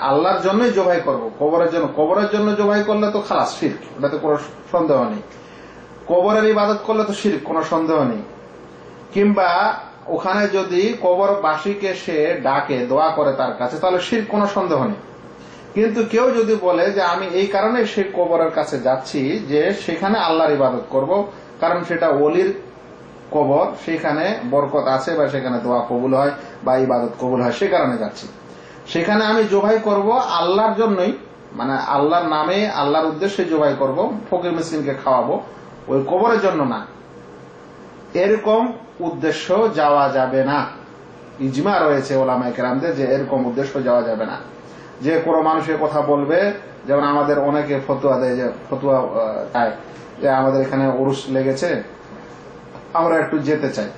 আল্লাহর জন্যই জবাই করব, কবরের জন্য কবরের জন্য জবাই করলে তো খালাস শির্ক ওটাতে কোনো সন্দেহ নেই। কবরের ইবাদত করলে তো শির্ক, কোনো সন্দেহ নেই। কিংবা ওখানে যদি কবরবাসীকে সে ডাকে, দোয়া করে তার কাছে, তাহলে শির কোনো সন্দেহ নেই। কিন্তু কেউ যদি বলে যে আমি এই কারণে সেই কবরের কাছে যাচ্ছি যে সেখানে আল্লাহর ইবাদত করব, কারণ সেটা অলির কবর, সেখানে বরকত আছে বা সেখানে দোয়া কবুল হয় বা ইবাদত কবুল হয়, সে কারণে যাচ্ছি। সেখানে আমি জবাই করব আল্লাহর জন্যই মানে আল্লাহর নামে, আল্লাহর উদ্দেশ্যে জবাই করব, ফকির মিসকিনকে খাওয়াবো, ওই কবরের জন্য না। এরকম উদ্দেশ্য যাওয়া যাবে না। ইজমা রয়েছে কেরামদের যে এরকম উদ্দেশ্য যাওয়া যাবে না। যে কোনো মানুষের কথা বলবে, যেমন আমাদের অনেকে ফতুয়া দেয়, যে ফতুয়া চায় যে আমাদের এখানে উরুস লেগেছে, আমরা একটু যেতে চাই।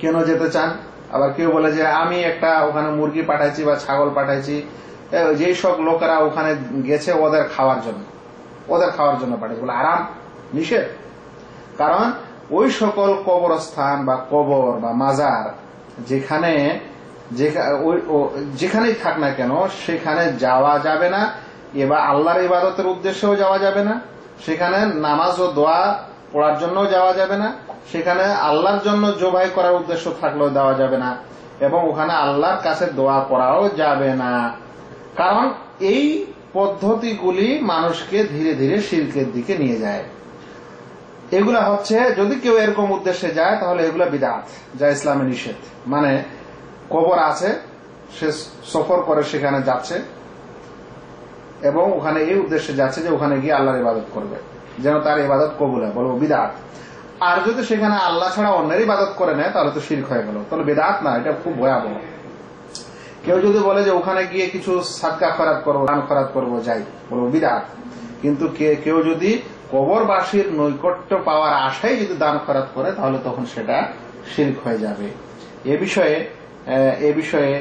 কেন যেতে চান? আবার কেউ বলে যে আমি একটা ওখানে মুরগি পাঠাইছি বা ছাগল পাঠাইছি যেই সব লোকেরা ওখানে গেছে ওদের খাওয়ার জন্য, ওদের খাওয়ার জন্য পাঠাইছে বলে আরাম, নিষেধ। কারণ ওই সকল কবরস্থান বা কবর বা মাজার যেখানে যেখানেই থাক না কেন, সেখানে যাওয়া যাবে না, এবার আল্লাহর ইবাদতের উদ্দেশ্যেও যাওয়া যাবে না, সেখানে নামাজ ও দোয়া পড়ার জন্য যাওয়া যাবে না, সেখানে আল্লাহর জন্য জবাই করার উদ্দেশ্য থাকলেও দেওয়া যাবে না, এবং ওখানে আল্লাহর কাছে দোয়া করাও যাবে না। কারণ এই পদ্ধতিগুলি মানুষকে ধীরে ধীরে শিল্পের দিকে নিয়ে যায়। এগুলা হচ্ছে, যদি কেউ এরকম উদ্দেশ্যে যায়, তাহলে এগুলা বিদাত, যা ইসলামে নিষেধ। মানে কবর আছে, সে সফর করে, সেখানে যাচ্ছে এবং ওখানে এই উদ্দেশ্যে যাচ্ছে যে ওখানে গিয়ে আল্লাহর ইবাদত করবে, যেন তার ইবাদত কবুল হয়। বলব বিদাত। আর যদি সেখানে আল্লাহ ছাড়া অন্যের ইবাদত করে নেয়, তাহলে তো শির্ক হয়ে গেল। তাহলে বেদাত না, এটা খুব ভয়াবহ। কেউ যদি বলে যে ওখানে গিয়ে কিছু সাদকা খরাত করব, দান খরাত করব, যাই বলব বিদাত। কিন্তু কেউ যদি কবরবাসীর নৈকট্য পাওয়ার আশায় যদি দান খরাত করে, তাহলে তখন সেটা শির্ক হয়ে যাবে। এ বিষয়ে এ বিষয়ে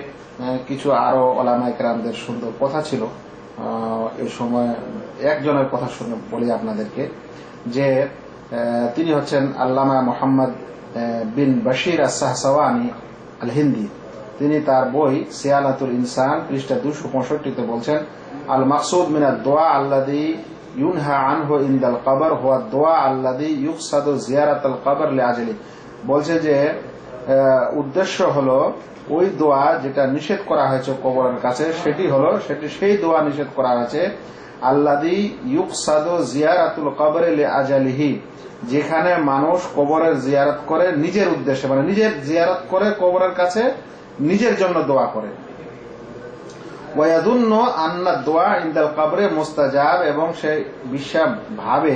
কিছু আরও ওলামাইকরামদের সুন্দর কথা ছিল। এই সময় একজনের কথা শুনে বলি আপনাদেরকে, যে তিনি হচ্ছেন আল্লামা মোহাম্মদ বিন বশির আসাহসাওয়ানি আল হিন্দি তিনি তার বই সিয়ালাতুল ইনসান, পৃষ্ঠা দুশো পঁয়ষট্টিতে বলছেন আল মাকসুদ মিনার দোয়া আল্লাদি ইউনহা আনহু ইনদাল কবর, হুয়া দোয়া আল্লাদি ইউকসাদু জিয়ারাত আল কবর লে আজলি। বলছে যে উদ্দেশ্য হলো ওই দোয়া যেটা নিষেধ করা হয়েছে কবরের কাছে, সেটি হলো, সেটি সেই দোয়া নিষেধ করা হয়েছে আল্লাদি ইউকসাদু জিয়ারাতুল কবর আজালিহি, যেখানে মানুষ কবরের জিয়ারত করে নিজের উদ্দেশ্যে মানে নিজের জিয়ারত করে কবরের কাছে নিজের জন্য দোয়া করে। ওয়াদুন্ন আন্না দোয়া ইন্দাল কবরে মোস্তাজাব, এবং সে বিশ্বাস ভাবে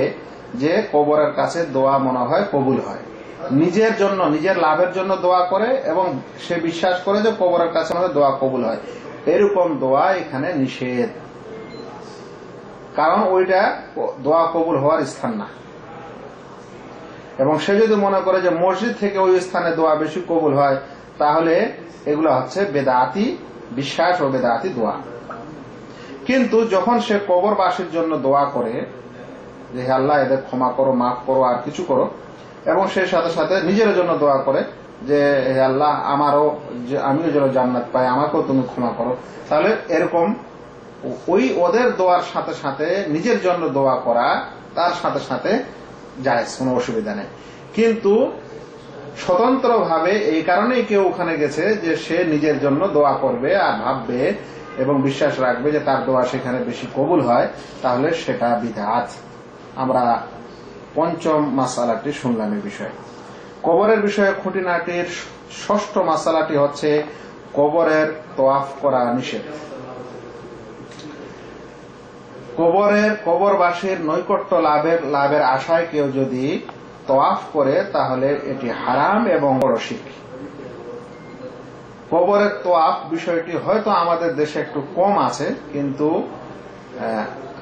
যে কবরের কাছে দোয়া মনে হয় কবুল হয়। নিজের জন্য, নিজের লাভের জন্য দোয়া করে এবং সে বিশ্বাস করে যে কবরের কাছে হয় দোয়া কবুল হয়। এরকম দোয়া এখানে নিষেধ। কারণ ওইটা দোয়া কবুল হওয়ার স্থান না। এবং সে যদি মনে করে যে মসজিদ থেকে ওই স্থানে দোয়া বেশি কবুল হয়, তাহলে এগুলো হচ্ছে বেদাতি বিশ্বাস ও বেদাতি দোয়া। কিন্তু যখন সে কবরবাসীর জন্য দোয়া করে, যে আল্লাহ এদের ক্ষমা করো, মাফ করো, আর কিছু করো এবং সে সাথে সাথে নিজের জন্য দোয়া করে যে আল্লাহ, আমারও আমিও যেন জান্নাত পাই, আমাকেও তুমি ক্ষমা করো। তাহলে এরকম ওই ওদের দোয়ার সাথে সাথে নিজের জন্য দোয়া করা, তার সাথে সাথে যায় কোনো অসুবিধা নেই। কিন্তু স্বতন্ত্রভাবে এই কারণেই কেউ ওখানে গেছে যে, সে নিজের জন্য দোয়া করবে আর ভাববে এবং বিশ্বাস রাখবে যে, তার দোয়া সেখানে বেশি কবুল হয়, তাহলে সেটা বিধাত আমরা পঞ্চম মাসালাটি শুনলাম এই বিষয়ে। কবরের বিষয়ে খুঁটিনাটির ষষ্ঠ মাসালাটি হচ্ছে কবরের তোয়াফ করা নিষেধ। কবরের কবরবাসীর নৈকট্য লাভের লাভের আশায় কেউ যদি তোয়াফ করে, তাহলে এটি হারাম এবং শিখ কবরের তোয়াফ বিষয়টি হয়তো আমাদের দেশে একটু কম আছে, কিন্তু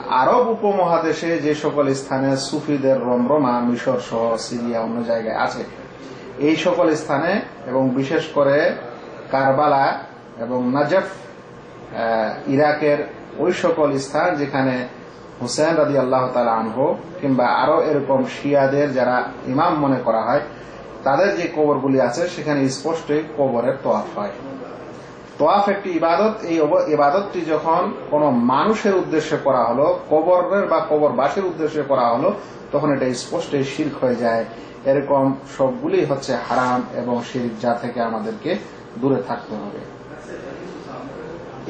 আরব উপমহাদেশে যে সকল স্থানে সুফিদের রমরমা, মিশর সহ সিরিয়া অন্য জায়গায় আছে, এই সকল স্থানে এবং বিশেষ করে কারবালা এবং নাজফ ইরাকের ওই সকল স্থান যেখানে হুসেন রাজি আল্লাহ তালা আনহ কিংবা আরও এরকম শিয়াদের যারা ইমাম মনে করা হয়, তাদের যে কবরগুলি আছে, সেখানে স্পষ্টই কবরের তোয়াফ হয়। তোয়াফ একটি ইবাদত, এই ইবাদতটি যখন কোন মানুষের উদ্দেশ্যে করা হলো, কবরের বা কবরবাসীর উদ্দেশ্যে করা হলো, তখন এটা স্পষ্টই শির্ক হয়ে যায়। এরকম সবগুলি হচ্ছে হারাম এবং শির্ক যা থেকে আমাদেরকে দূরে থাকতে হবে।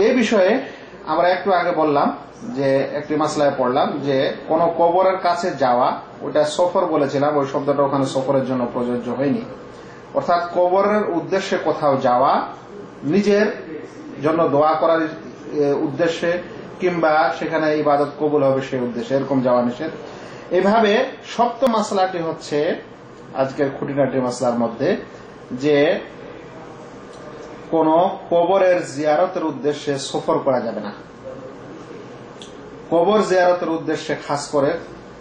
এই বিষয়ে আমরা একটু আগে বললাম যে, একটি মাসলায় পড়লাম যে, কোন কবরের কাছে যাওয়া ওটা সফর বলেছিলাম, ওই শব্দটা ওখানে সফরের জন্য প্রযোজ্য হয়নি। অর্থাৎ কবরের উদ্দেশ্যে কোথাও যাওয়া নিজের জন্য দোয়া করার উদ্দেশ্যে কিংবা সেখানে ইবাদত কবুল হবে সেই উদ্দেশ্যে, এরকম যাওয়া নিষেধ। এভাবে সপ্তম মাসলাটি হচ্ছে আজকের খুঁটিনাটি মাসলার মধ্যে যে কোন কবরের জিয়ারতের উদ্দেশ্যে সফর করা যাবে না। কবর জিয়ারতের উদ্দেশ্যে খাস করে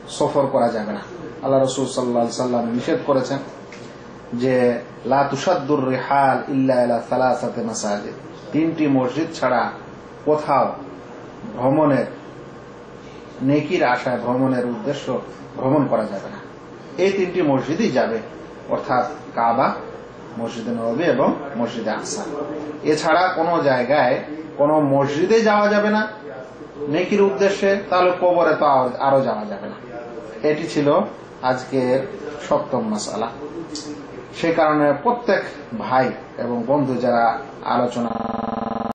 সফর করা যাবে না। আল্লাহ রসুল সাল্লাহ সাল্লাম নিষেধ করেছেন। যে লাতুসাদুর রেহাল ইল্লা ইলা সালাসাতে মাসাজিদ। তিনটি মসজিদ ছাড়া কোথাও ভ্রমণের নেকির আশায় ভ্রমণের উদ্দেশ্য ভ্রমণ করা যাবে না। এই তিনটি মসজিদই যাবে, অর্থাৎ কাবা, মসজিদে নবী এবং মসজিদে আকসা এছাড়া কোনো জায়গায় কোনো মসজিদে যাওয়া যাবে না। নেকির উদ্দেশ্যে তাহলে কবরে তো আরো- আরও যাওয়া যাবে না। এটি ছিল আজকের সপ্তম মাসালা। সে কারণে প্রত্যেক ভাই এবং বন্ধু যারা আলোচনা